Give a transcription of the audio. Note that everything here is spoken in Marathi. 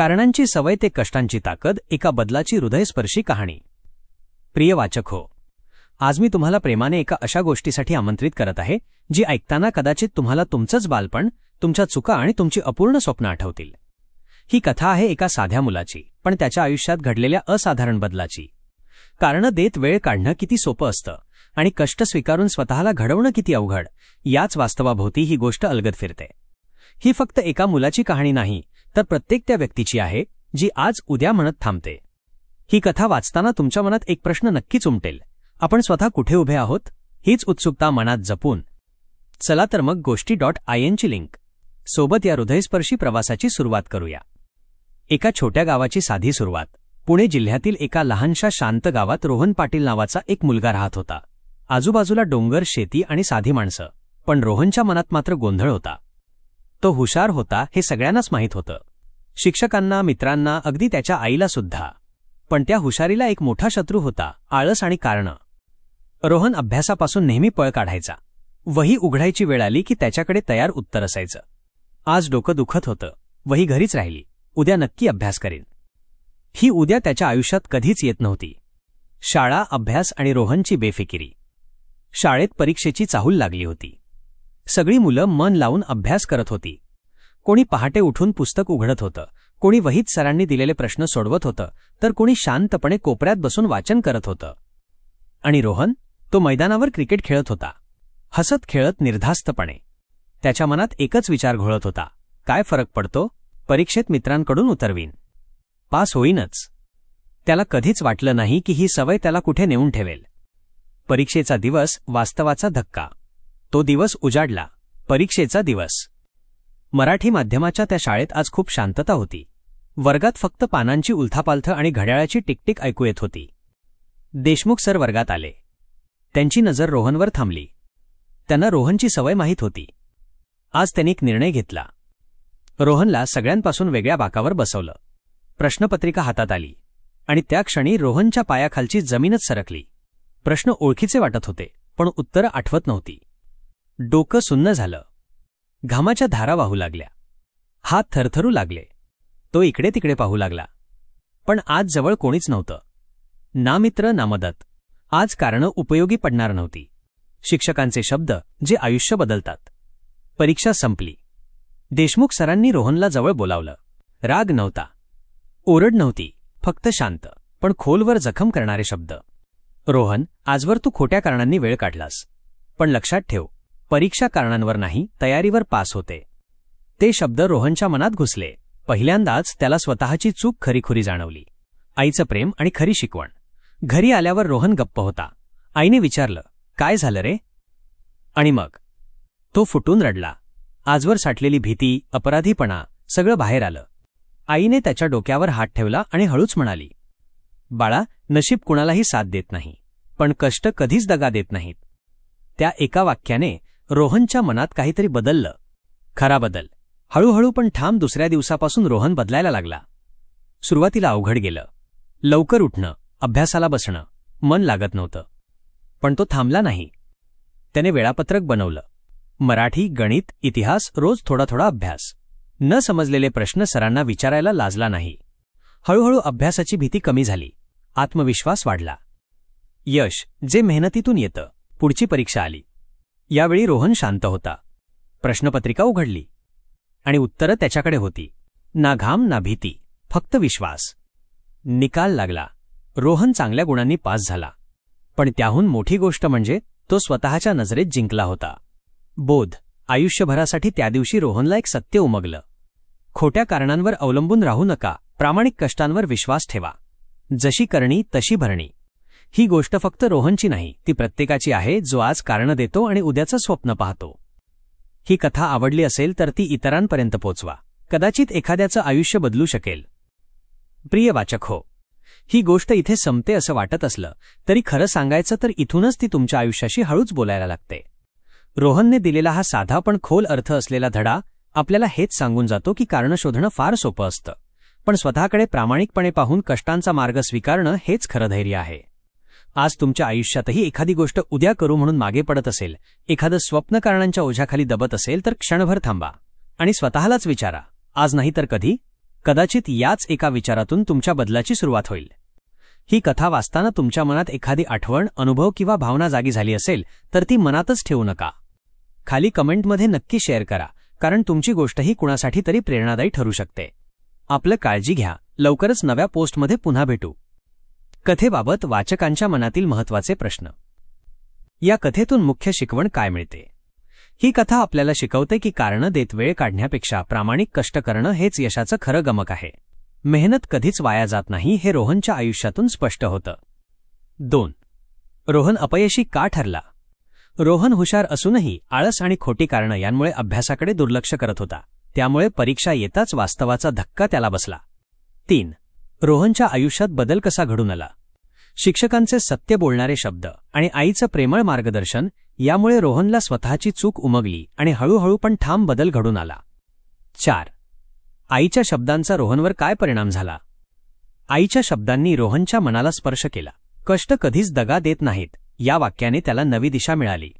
कारणांची सवय ते कष्टांची ताकद एका बदलाची हृदयस्पर्शी कहाणी. प्रिय वाचक हो आज मी तुम्हाला प्रेमाने एका अशा गोष्टीसाठी आमंत्रित करत आहे जी ऐकताना कदाचित तुम्हाला तुमचंच बालपण तुमच्या चुका आणि तुमची अपूर्ण स्वप्न आठवतील. ही कथा आहे एका साध्या मुलाची पण त्याच्या आयुष्यात घडलेल्या असाधारण बदलाची. कारणं देत वेळ काढणं किती सोपं असतं आणि कष्ट स्वीकारून स्वतःला घडवणं किती अवघड याच वास्तवाभोवती ही गोष्ट अलगद फिरते. ही फक्त एका मुलाची कहाणी नाही तर प्रत्येक त्या व्यक्तीची आहे जी आज उद्या म्हणत थांबते. ही कथा वाचताना तुमच्या मनात एक प्रश्न नक्कीच उमटेल. आपण स्वतः कुठे उभे आहोत? हीच उत्सुकता मनात जपून. चला तर मग गोष्टी डॉट आय एनची लिंक. सोबत या हृदयस्पर्शी प्रवासाची सुरुवात करूया. एका छोट्या गावाची साधी सुरुवात. पुणे जिल्ह्यातील एका लहानशा शांत गावात रोहन पाटील नावाचा एक मुलगा राहत होता. आजूबाजूला डोंगर शेती आणि साधी माणसं. पण रोहनच्या मनात मात्र गोंधळ होता. तो हुशार होता हे सगळ्यांनाच माहीत होतं. शिक्षकांना मित्रांना अगदी त्याच्या आईला सुद्धा. पण त्या हुशारीला एक मोठा शत्रू होता आळस आणि कारणं. रोहन अभ्यासापासून नेहमी पळ काढायचा. वही उघडायची वेळ आली की त्याच्याकडे तयार उत्तर असायचं. आज डोकं दुखत होतं. वही घरीच राहिली. उद्या नक्की अभ्यास करीन. ही उद्या त्याच्या आयुष्यात कधीच येत नव्हती. शाळा अभ्यास आणि रोहनची बेफिकिरी. शाळेत परीक्षेची चाहूल लागली होती. सगळी मुलं मन लावून अभ्यास करत होती. कोणी पहाटे उठून पुस्तक उघडत होतं कोणी वहीत सरांनी दिलेले प्रश्न सोडवत होतं तर कोणी शांतपणे कोपऱ्यात बसून वाचन करत होतं. आणि रोहन तो मैदानावर क्रिकेट खेळत होता. हसत खेळत निर्धास्तपणे. त्याच्या मनात एकच विचार घोळत होता. काय फरक पडतो? परीक्षेत मित्रांकडून उतरवीन. पास होईनच. त्याला कधीच वाटलं नाही की ही सवय त्याला कुठे नेऊन ठेवेल. परीक्षेचा दिवस वास्तवाचा धक्का. तो दिवस उजाडला. परीक्षेचा दिवस. मराठी माध्यमाच्या त्या शाळेत आज खूप शांतता होती. वर्गात फक्त पानांची उलथापालथ आणि घड्याळाची टिकटिक ऐकू येत होती. देशमुख सर वर्गात आले. त्यांची नजर रोहनवर थांबली. त्यांना रोहनची सवय माहीत होती. आज त्यांनी एक निर्णय घेतला. रोहनला सगळ्यांपासून वेगळ्या बाकावर बसवलं. प्रश्नपत्रिका हातात आली. आणि त्या क्षणी रोहनच्या पायाखालची जमीनच सरकली. प्रश्न ओळखीचे वाटत होते पण उत्तरं आठवत नव्हती. डोकं सुन्न झालं. घामाच्या धारा वाहू लागल्या. हात थरथरू लागले. तो इकडे तिकडे पाहू लागला. पण आज जवळ कोणीच नव्हतं. ना मित्र ना मदत. आज कारणं उपयोगी पडणार नव्हती. शिक्षकांचे शब्द जे आयुष्य बदलतात. परीक्षा संपली. देशमुख सरांनी रोहनला जवळ बोलावलं. राग नव्हता. ओरड नव्हती. फक्त शांत पण खोलवर जखम करणारे शब्द. रोहन आजवर तू खोट्या कारणांनी वेळ काढलास. पण लक्षात ठेव परीक्षा कारणांवर नाही तयारीवर पास होते. ते शब्द रोहनच्या मनात घुसले. पहिल्यांदाच त्याला स्वतःची चूक खरीखुरी जाणवली. आईचं प्रेम आणि खरी शिकवण. घरी आल्यावर रोहन गप्प होता. आईने विचारलं काय झालं रे? आणि मग तो फुटून रडला. आजवर साठलेली भीती अपराधीपणा सगळं बाहेर आलं. आईने त्याच्या डोक्यावर हात ठेवला आणि हळूच म्हणाली बाळा नशीब कुणालाही साथ देत नाही. पण कष्ट कधीच दगा देत नाहीत. त्या एका वाक्याने रोहनच्या मनात काहीतरी बदललं. खरा बदल. हळूहळू पण ठाम दुसऱ्या दिवसापासून रोहन बदलायला लागला. सुरुवातीला अवघड गेलं. लवकर उठणं अभ्यासाला बसणं मन लागत नव्हतं. पण तो थांबला नाही. त्याने वेळापत्रक बनवलं. मराठी गणित इतिहास रोज थोडा थोडा अभ्यास. न समजलेले प्रश्न सरांना विचारायला लाजला नाही. हळूहळू अभ्यासाची भीती कमी झाली. आत्मविश्वास वाढला. यश जे मेहनतीतून येतं पुढची परीक्षा आली. यावेळी रोहन शांत होता. प्रश्नपत्रिका उघडली. आणि उत्तरं त्याच्याकडे होती. ना घाम ना भीती फक्त विश्वास. निकाल लागला. रोहन चांगल्या गुणांनी पास झाला. पण त्याहून मोठी गोष्ट म्हणजे तो स्वतःच्या नजरेत जिंकला होता. बोध. आयुष्यभरासाठी त्या दिवशी रोहनला एक सत्य उमगलं. खोट्या कारणांवर अवलंबून राहू नका. प्रामाणिक कष्टांवर विश्वास ठेवा. जशी करणी तशी भरणी. ही गोष्ट फक्त रोहनची नाही ती प्रत्येकाची आहे जो आज कारणं देतो आणि उद्याचं स्वप्न पाहतो. ही कथा आवडली असेल तर ती इतरांपर्यंत पोचवा. कदाचित एखाद्याचं आयुष्य बदलू शकेल. प्रिय वाचक हो ही गोष्ट इथे संपते असं वाटत असलं तरी खरं सांगायचं तर इथूनच ती तुमच्या आयुष्याशी हळूच बोलायला लागते. रोहनने दिलेला हा साधा पण खोल अर्थ असलेला धडा आपल्याला हेच सांगून जातो की कारणं शोधणं फार सोपं असतं. पण स्वतःकडे प्रामाणिकपणे पाहून कष्टांचा मार्ग स्वीकारणं हेच खरं धैर्य आहे. आज तुमच्या आयुष्यातही एखादी गोष्ट उद्या करू म्हणून मागे पडत असेल एखादं स्वप्न कारणांच्या ओझ्याखाली दबत असेल तर क्षणभर थांबा आणि स्वतःलाच विचारा. आज नाही तर कधी? कदाचित याच एका विचारातून तुमच्या बदलाची सुरुवात होईल. ही कथा वाचताना तुमच्या मनात एखादी आठवण अनुभव किंवा भावना जागी झाली असेल तर ती मनातच ठेवू नका. खाली कमेंटमध्ये नक्की शेअर करा कारण तुमची गोष्टही कुणासाठी तरी प्रेरणादायी ठरू शकते. आपलं काळजी घ्या. लवकरच नव्या पोस्टमध्ये पुन्हा भेटू. कथेबाबत वाचकांच्या मनातील महत्त्वाचे प्रश्न. या कथेतून मुख्य शिकवण काय मिळते? ही कथा आपल्याला शिकवते की कारणं देत वेळ काढण्यापेक्षा प्रामाणिक कष्ट करणं हेच यशाचं खरं गमक आहे. मेहनत कधीच वाया जात नाही हे रोहनच्या आयुष्यातून स्पष्ट होतं. दोन. रोहन अपयशी का ठरला? रोहन हुशार असूनही आळस आणि खोटी कारणं यांमुळे अभ्यासाकडे दुर्लक्ष करत होता. त्यामुळे परीक्षा येताच वास्तवाचा धक्का त्याला बसला. तीन. रोहनच्या आयुष्यात बदल कसा घडून आला? शिक्षकांचे सत्य बोलणारे शब्द आणि आईचं प्रेमळ मार्गदर्शन यामुळे रोहनला स्वतःची चूक उमगली आणि हळूहळू पण ठाम बदल घडून आला. चार. आईच्या शब्दांचा रोहनवर काय परिणाम झाला? आईच्या शब्दांनी रोहनच्या मनाला स्पर्श केला. कष्ट कधीच दगा देत नाहीत या वाक्याने त्याला नवी दिशा मिळाली.